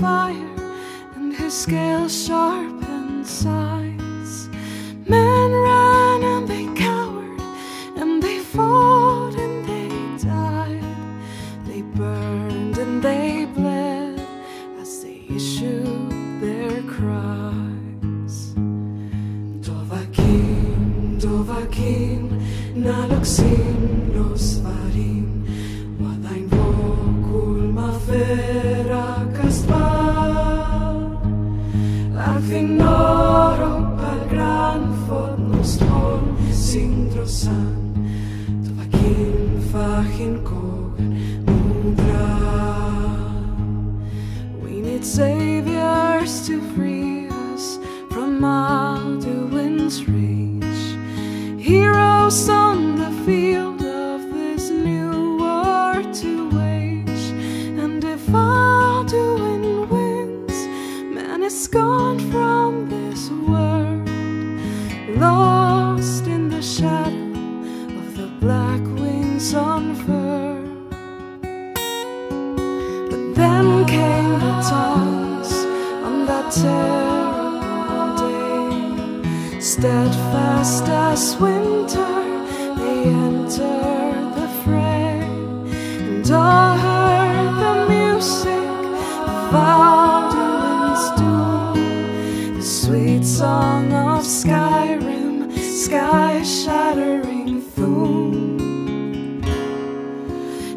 fire. terrible day. Steadfast as winter, they enter the fray, and I heard the music of Alduin's doom, the sweet song of Skyrim, sky shattering Thu'um.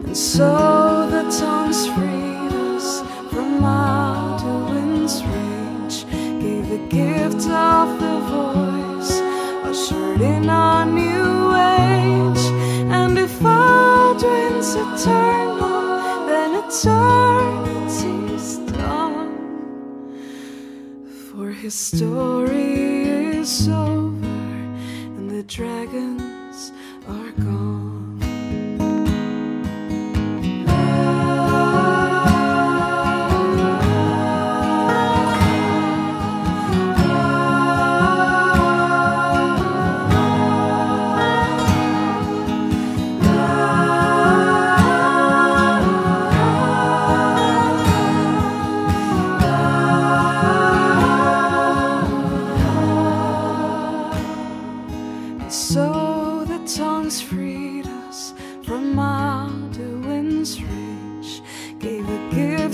And so story is over,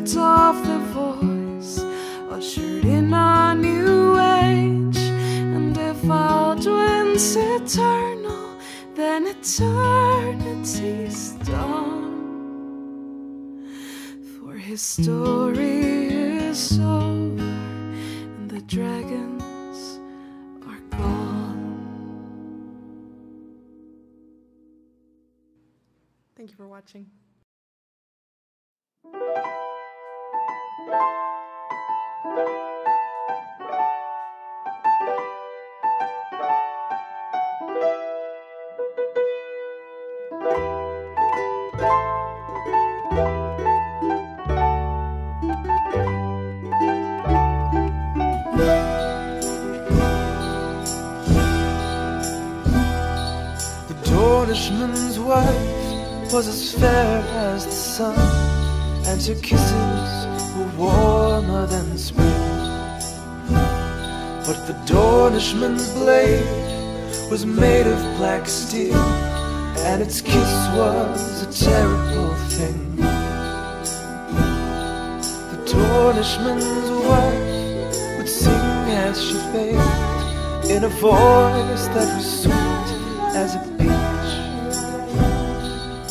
gift of the voice, ushered in a new age. And if Alduin's eternal, then eternity's done. For his story is over, and the dragons are gone. Thank you for watching. The Dornishman's wife was as fair as the sun, and her kisses were warmer than spring. But the Dornishman's blade was made of black steel, and its kiss was a terrible thing. The Dornishman's wife would sing as she bathed in a voice that was sweet as a peach.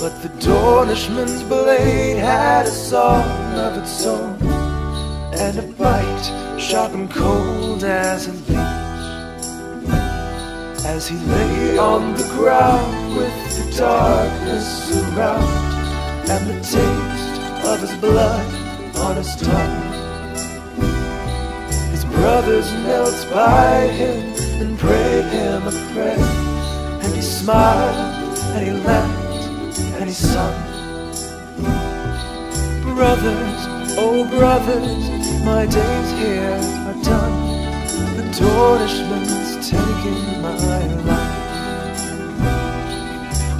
But the Dornishman's blade had a song of its own, and a bite sharp and cold as a leech. As he lay on the ground with the darkness around, and the taste of his blood on his tongue. His brothers knelt by him and prayed him a prayer. And he smiled and he laughed and he sung. Brothers, oh brothers, my days here are done. The Dornishman's taking my life.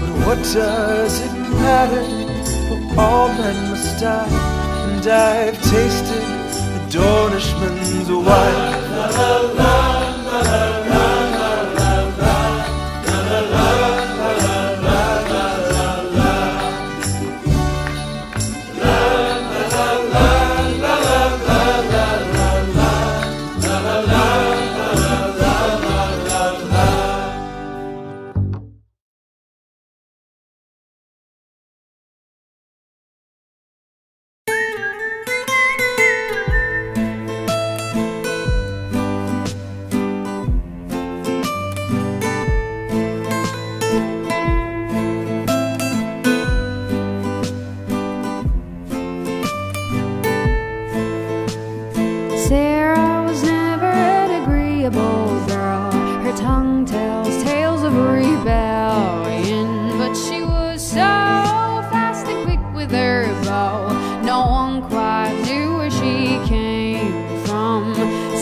But what does it matter? For all men must die. And I've tasted the Dornishman's wife. Sarah was never an agreeable girl. Her tongue tells tales of rebellion, but she was so fast and quick with her bow. No one quite knew where she came from.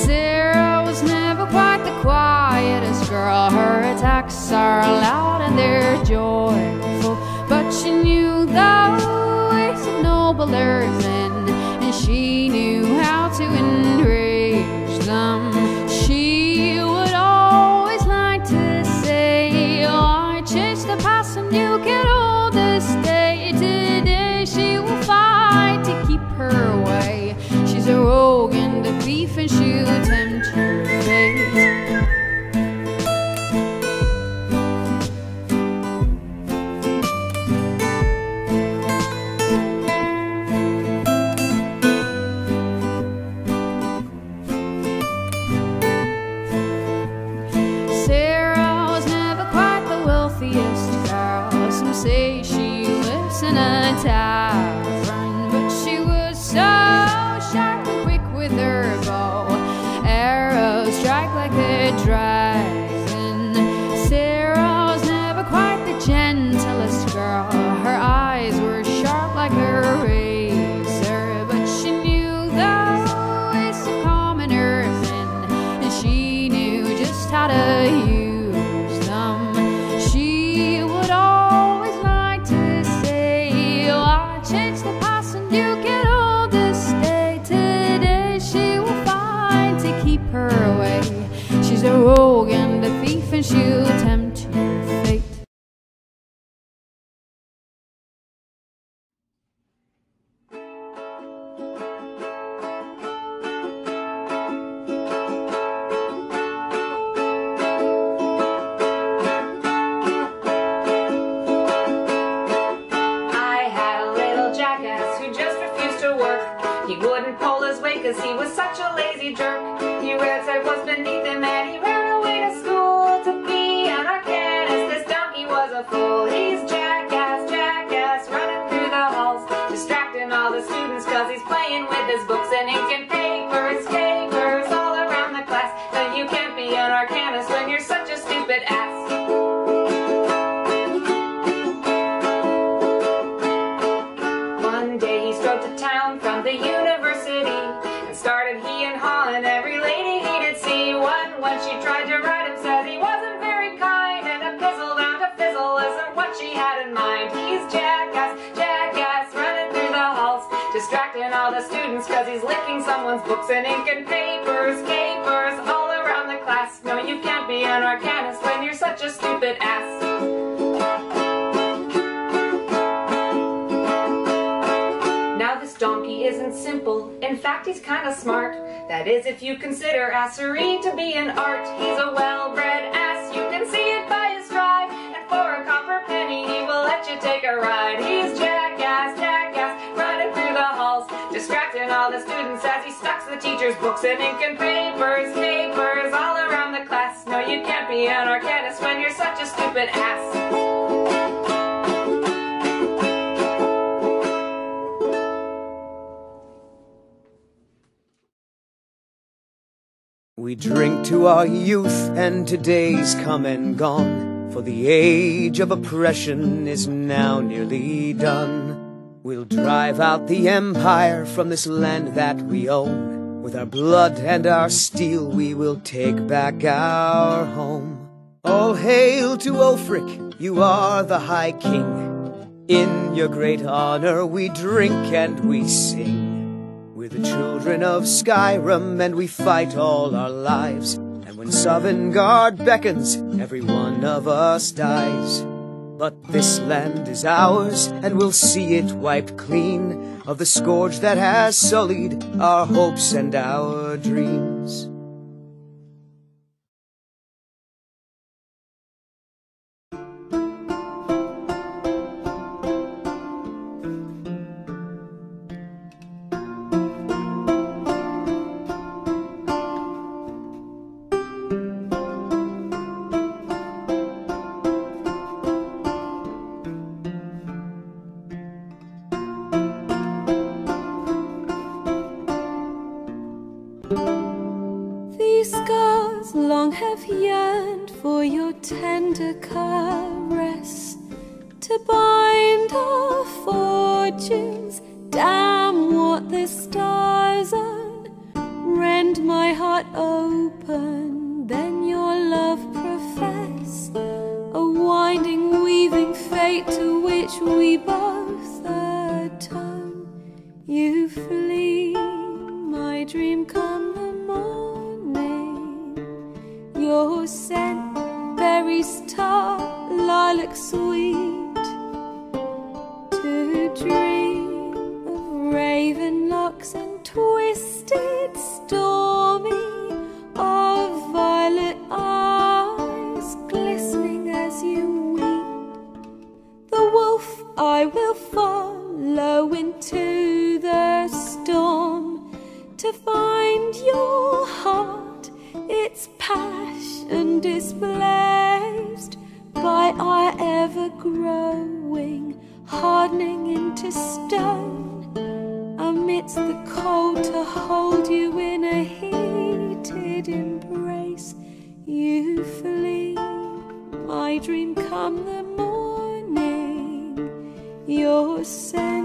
Sarah was never quite the quietest girl. Her attacks are loud thief, an when you're such a stupid ass. Now this donkey isn't simple, in fact he's kinda smart. That is if you consider assery to be an art. He's a well-bred ass, you can see it by his stride. And for a copper penny he will let you take a ride. He's jackass, jackass, running through the halls, distracting all the students as he stocks the teacher's books and ink and papers, papers all around the you can't be an arcanist when you're such a stupid ass. We drink to our youth and today's come and gone, for the age of oppression is now nearly done. We'll drive out the empire from this land that we own. With our blood and our steel, we will take back our home. All hail to Ulfric, you are the High King. In your great honor, we drink and we sing. We're the children of Skyrim and we fight all our lives. And when Sovngarde beckons, every one of us dies. But this land is ours and we'll see it wiped clean of the scourge that has sullied our hopes and our dreams. Tender caress to bind our fortunes. Hardening into stone. Amidst the cold, to hold you in a heated embrace, you flee. My dream come the morning, your scent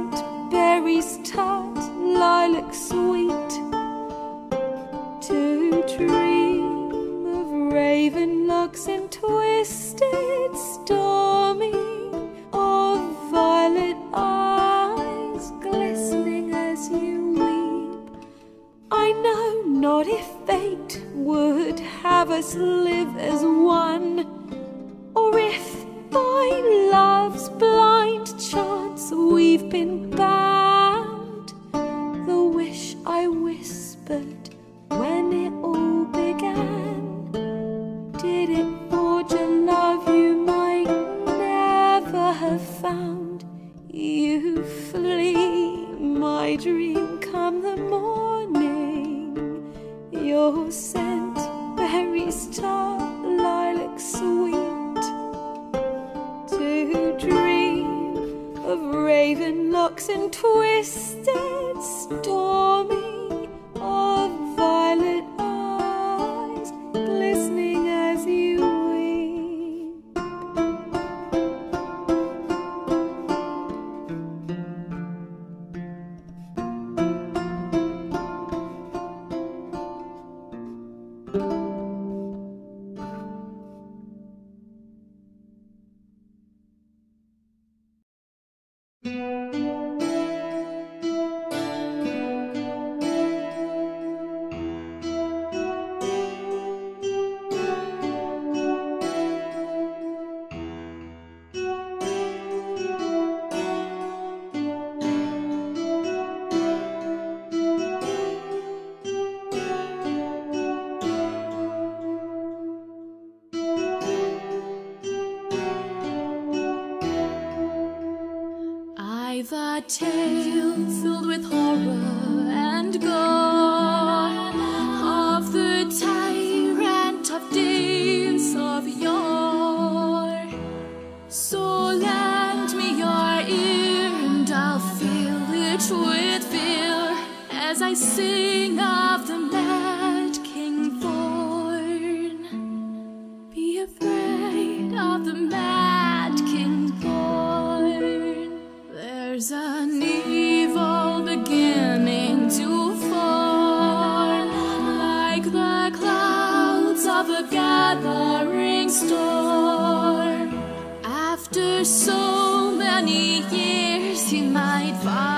many years, he might finally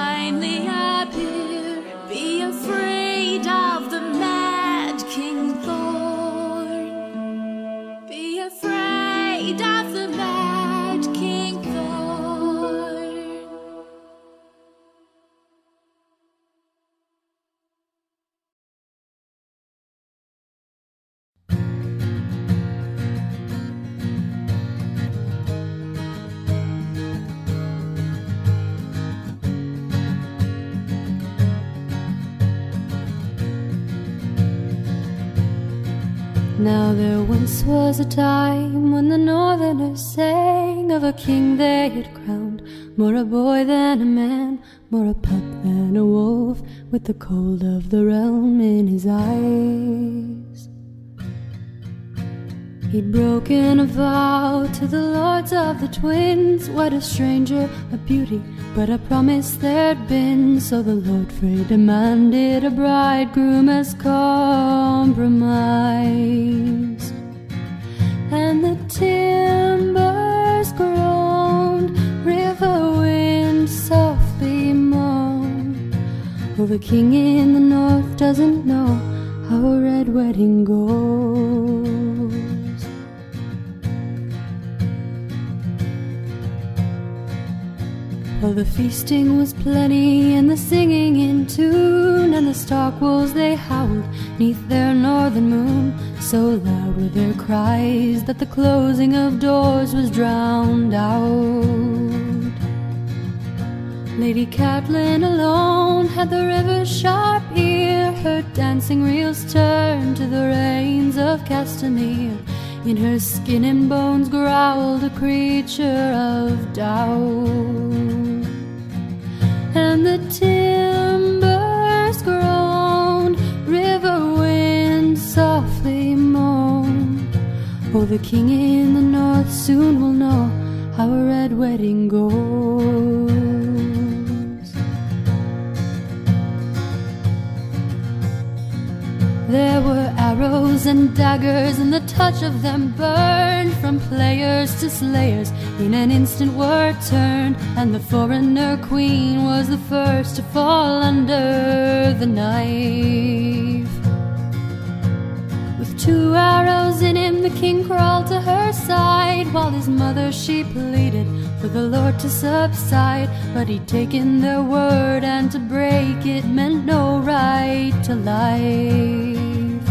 Now there once was a time when the northerners sang of a king they had crowned, more a boy than a man, more a pup than a wolf, with the cold of the realm in his eyes. He'd broken a vow to the lords of the twins, what a stranger, a beauty, but a promise there'd been. So the Lord Frey demanded a bridegroom as compromise. And the timbers groaned, river wind softly moaned. Well, the king in the north doesn't know how a red wedding goes. Well, the feasting was plenty and the singing in tune, and the stark wolves they howled neath their northern moon. So loud were their cries that the closing of doors was drowned out. Lady Catelyn alone had the river's sharp ear. Her dancing reels turned to the rains of Castamere. In her skin and bones growled a creature of doubt. And the timbers groaned, river wind softly moaned. Oh, the king in the north soon will know how a red wedding goes. There were arrows and daggers, and the touch of them burned from players to slayers. In an instant, were turned, and the foreigner queen was the first to fall under the knife. With two arrows in him, the king crawled to her side, while his mother she pleaded for the Lord to subside. But he'd taken their word, and to break it meant no right to life.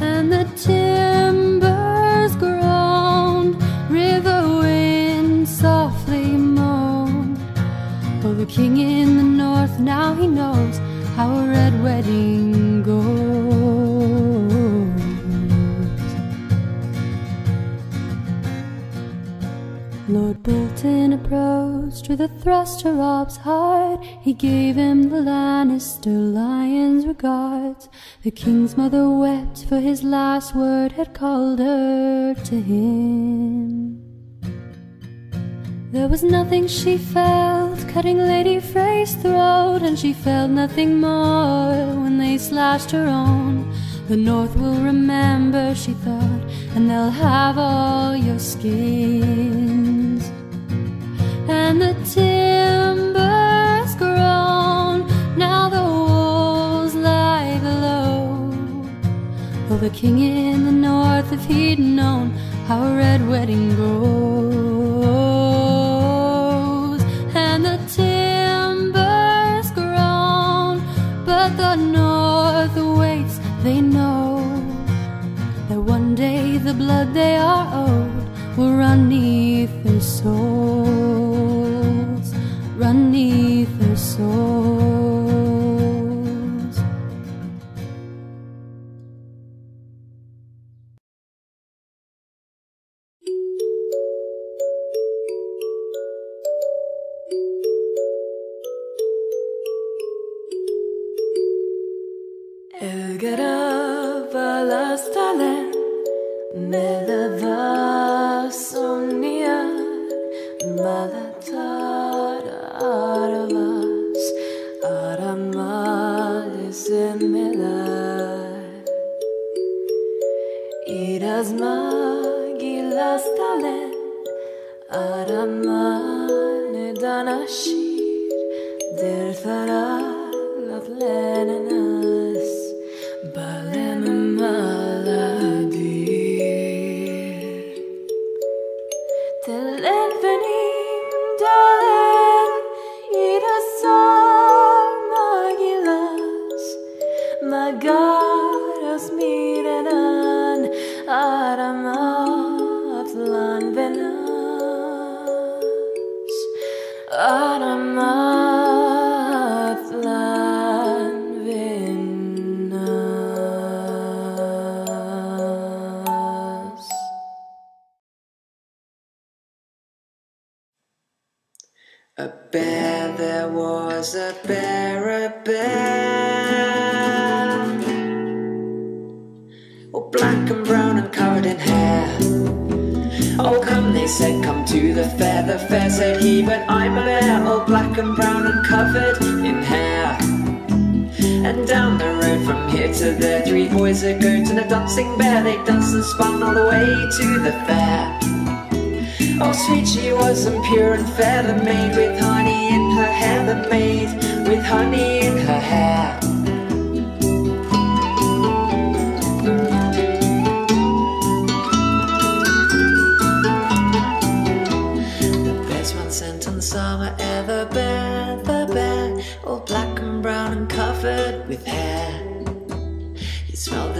And the timbers groaned, The king in the north, now he knows how a red wedding goes. Lord Bolton approached with a thrust to Robb's heart. He gave him the Lannister lion's regards. The king's mother wept, for his last word had called her to him. There was nothing she felt cutting Lady Frey's throat, and she felt nothing more when they slashed her own. The North will remember, she thought, and they'll have all your skins. And the timbers groan, now the walls lie below. Oh, the king in the north, if he'd known how a red wedding goes. The north waits, they know that one day the blood they are owed will run neath their souls, run neath their souls. Elgarava la stalen Medava somnia Malatara aravas Aramales emelar Iras magilas talen Aramane danashir Dertharalat lenenas down the road from here to there, three boys are going to the dancing bear. They danced and spun all the way to the fair. Oh, sweet she was and pure and fair, the maid with honey in her hair, the maid with honey in her hair.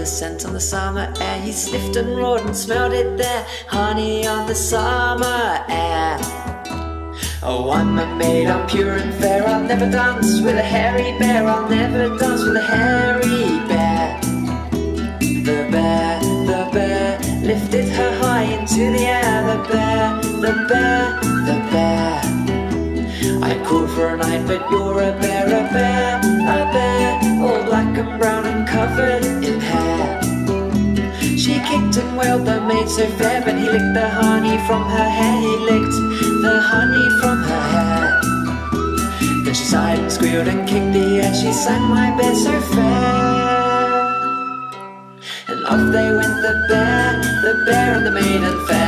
the scent on the summer air. He sniffed and roared and smelled it there, honey on the summer air. Oh, I'm a maid, I'm pure and fair. I'll never dance with a hairy bear. I'll never dance with a hairy bear. The bear, the bear, lifted her high into the air. The bear, the bear, the bear. I called for a knight, but you're a bear, a bear, a bear, all black and brown and covered in hair. She kicked and wailed, the maid so fair, but he licked the honey from her hair, he licked the honey from her hair. Then she sighed and squealed and kicked the air, she sang my bear so fair. And off they went the bear, the bear and the maiden fair.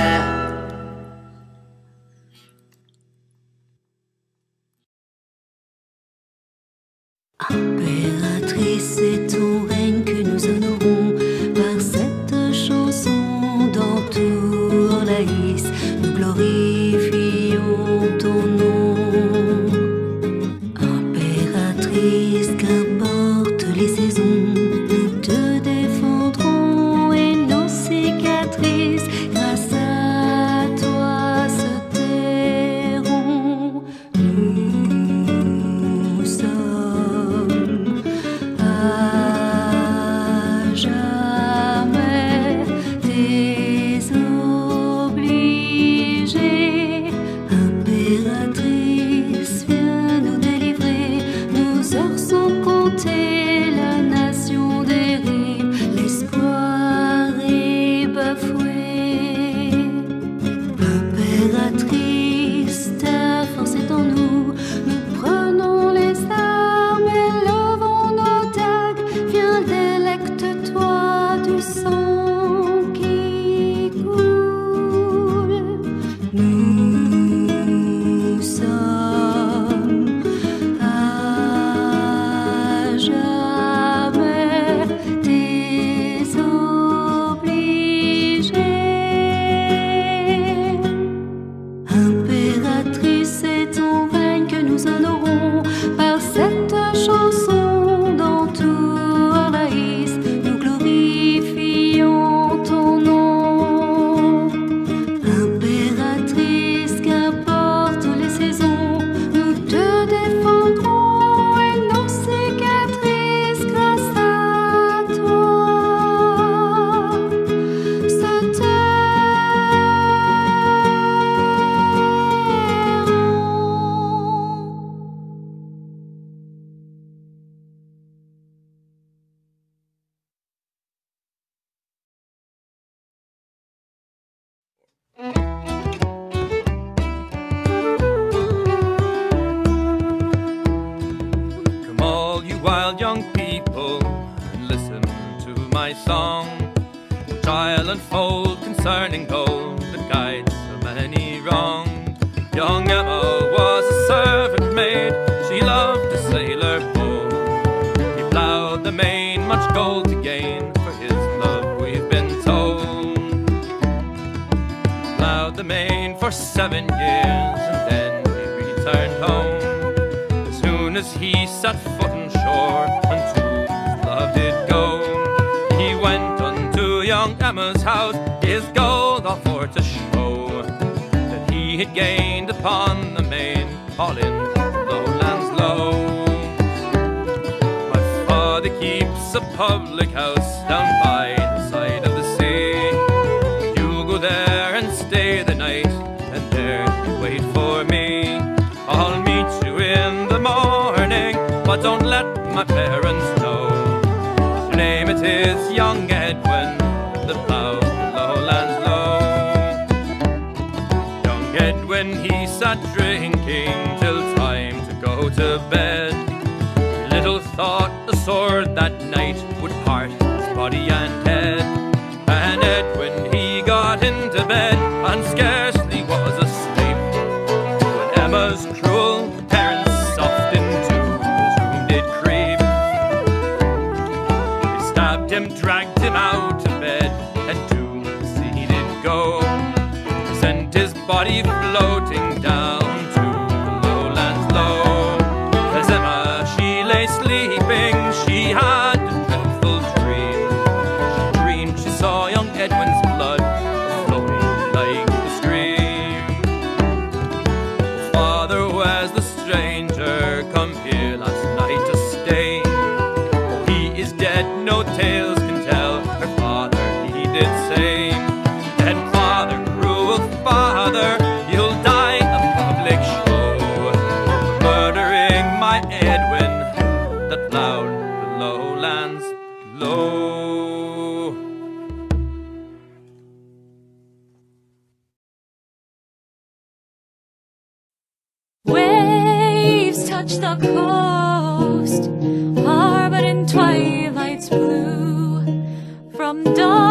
I don't let my parents know. Name it is young Edwin, the plough lowlands low. Young Edwin, he sat drinking till time to go to bed. Little thought the sword that touch the coast but in twilight's blue. From dawn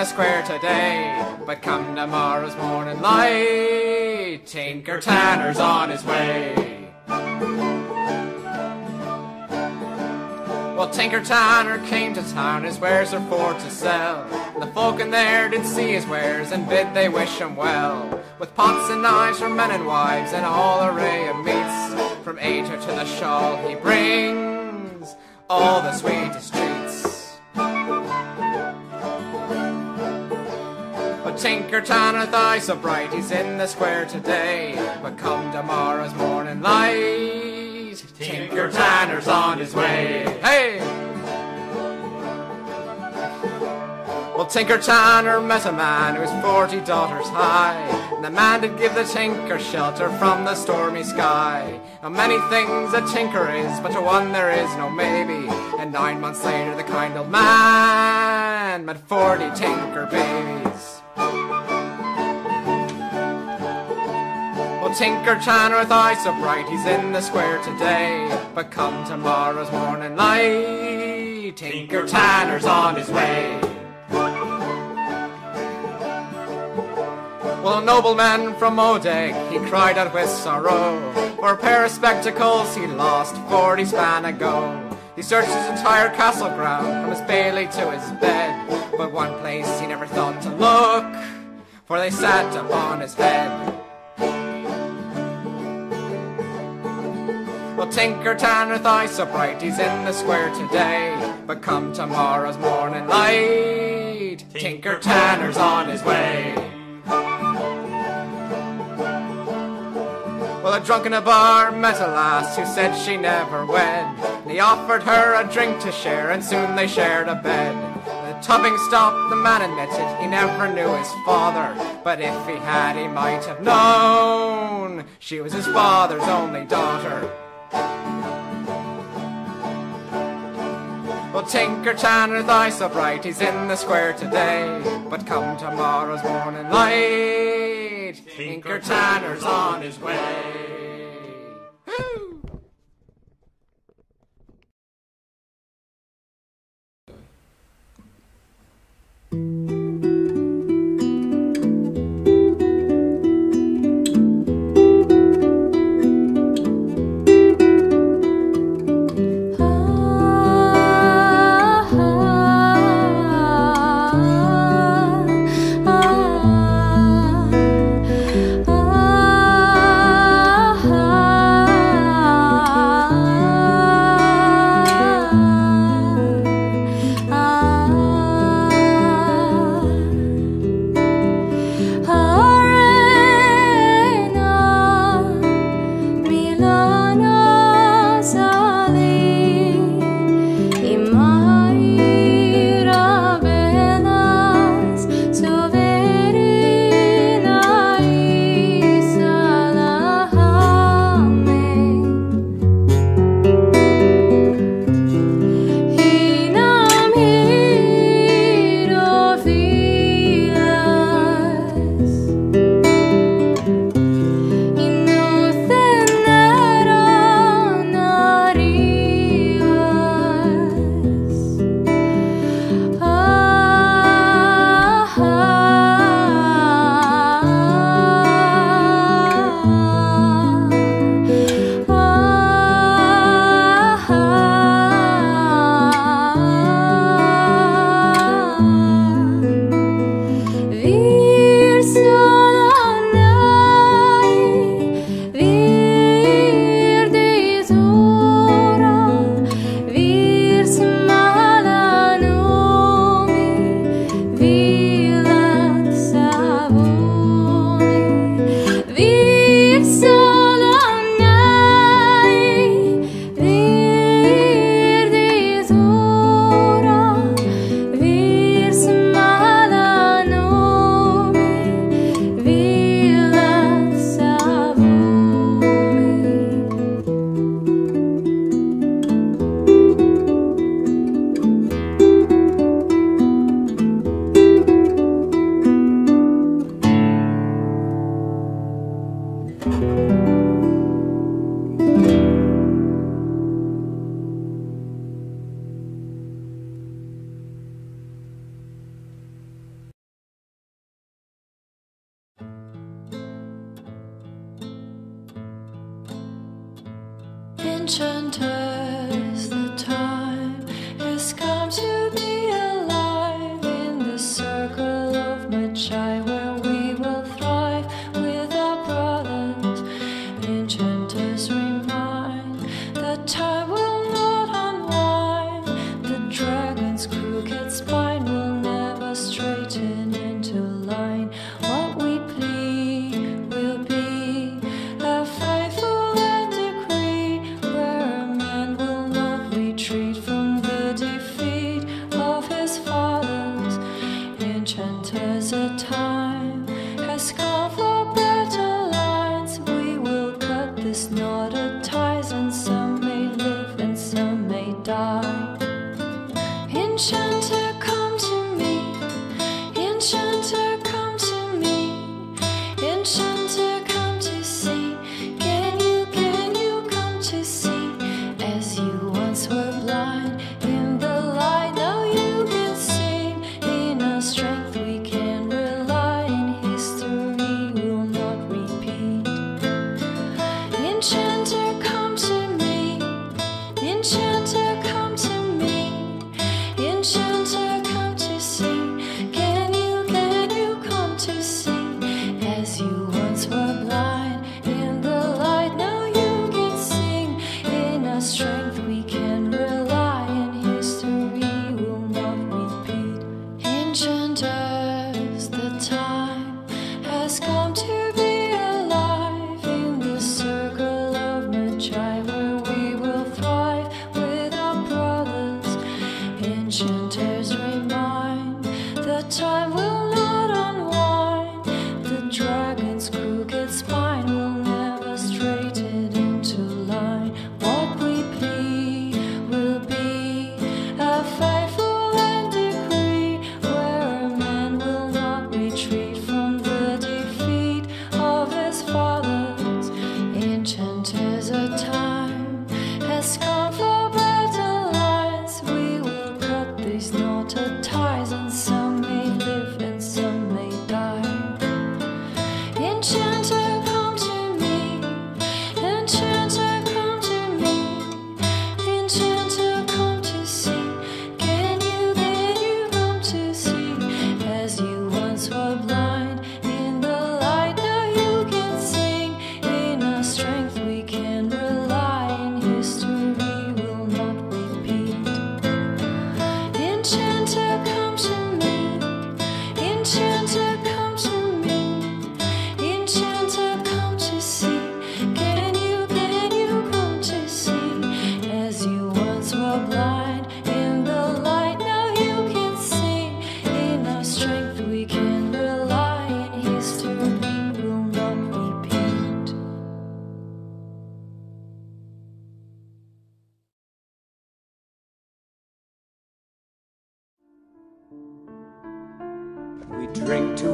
the square today. But come tomorrow's morning light, Tinker Tanner's on his way. Well, Tinker Tanner came to town, his wares are for to sell. The folk in there did see his wares and bid they wish him well. With pots and knives for men and wives and all array of meats. From Asia to the shawl he brings all the sweetest Tinker Tanner thigh so bright, he's in the square today. But come tomorrow's morning light, Tinker Tanner's on his way. Hey! Well, Tinker Tanner met a man who was forty daughters high, and the man did give the Tinker shelter from the stormy sky. Now many things a tinker is, but to one there is no maybe. And nine months later, the kind old man met forty Tinker babies. Well, Tinker Tanner with eyes so bright, he's in the square today. But come tomorrow's morning light, Tinker Tanner's on his way. Well, a nobleman from Odeg, he cried out with sorrow, for a pair of spectacles he lost forty span ago. He searched his entire castle ground, from his bailey to his bed, but one place he never thought to look, for they sat upon his head. Well, Tinker Tanner bright, he's in the square today. But come tomorrow's morning light, Tinker Tanner's on his way. Well, a drunk in a bar met a lass who said she never wed. And he offered her a drink to share, and soon they shared a bed. The tubbing stopped, the man admitted he never knew his father. But if he had, he might have known she was his father's only daughter. Well, Tinker Tanner thigh so bright, he's in the square today. But come tomorrow's morning light, Tinker Tanner's on his way. much I would.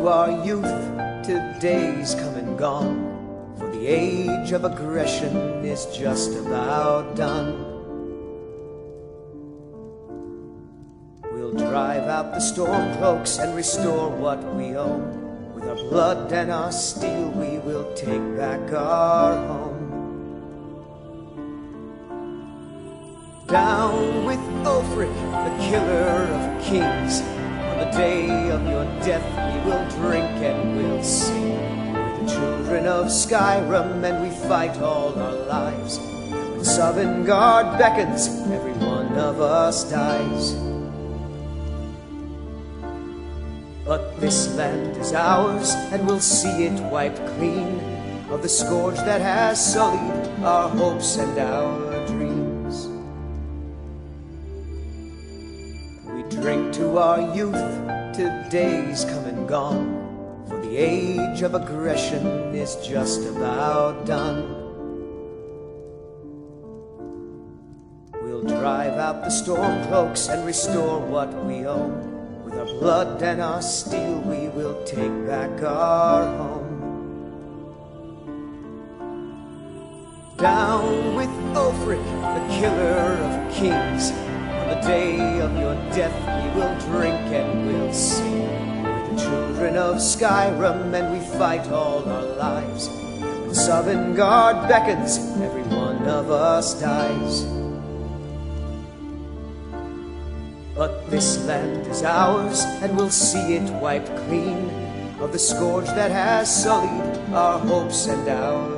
our youth, today's come and gone. For the age of aggression is just about done. We'll drive out the Stormcloaks and restore what we own. With our blood and our steel, we will take back our home. Down with Ulfric, the killer of kings the day of your death, we will drink and we'll sing. We're the children of Skyrim, and we fight all our lives. When Sovngarde beckons, every one of us dies. But this land is ours, and we'll see it wiped clean of the scourge that has sullied our hopes and our our youth, today's come and gone. For the age of aggression is just about done. We'll drive out the Stormcloaks and restore what we own. With our blood and our steel, we will take back our home. Down with Ulfric, the killer of kings the day of your death we will drink and we'll sing. We're the children of Skyrim and we fight all our lives. When Sovngarde beckons, every one of us dies. But this land is ours and we'll see it wiped clean. Of the scourge that has sullied our hopes and our